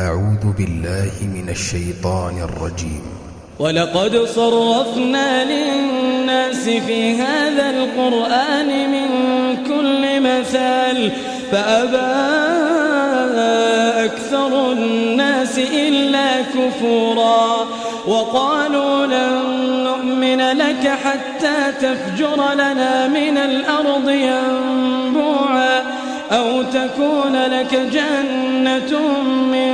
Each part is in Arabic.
أعوذ بالله من الشيطان الرجيم. ولقد صرفنا للناس في هذا القرآن من كل مثال فأبى أكثر الناس إلا كفورا وقالوا لن نؤمن لك حتى تفجر لنا من الأرض ينبوعا أو تكون لك جنة من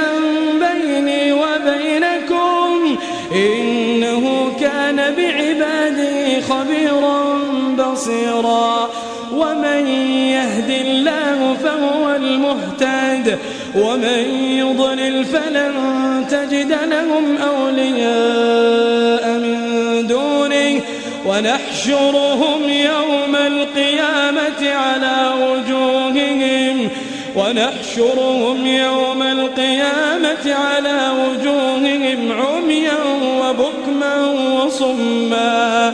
خبيرا بصيرا ومن يهد الله فهو المهتد ومن يضلل فلن تجد لهم أولياء من دونه ونحشرهم يوم القيامة على وجوههم ونحشرهم يوم القيامة على وجوههم عميا وبكما وصما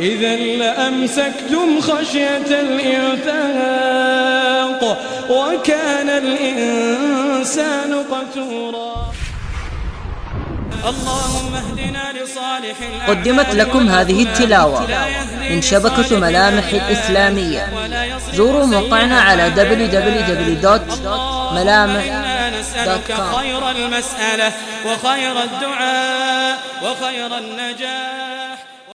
إذا لأمسكتم خشية الإنفاق وكان الإنسان قتورا. اللهم اهدنا لصالح قدمت لكم هذه التلاوة من شبكة ملامح الإسلامية زوروا موقعنا على www.ملامح.com خير المسألة وخير الدعاء وخير النجاة.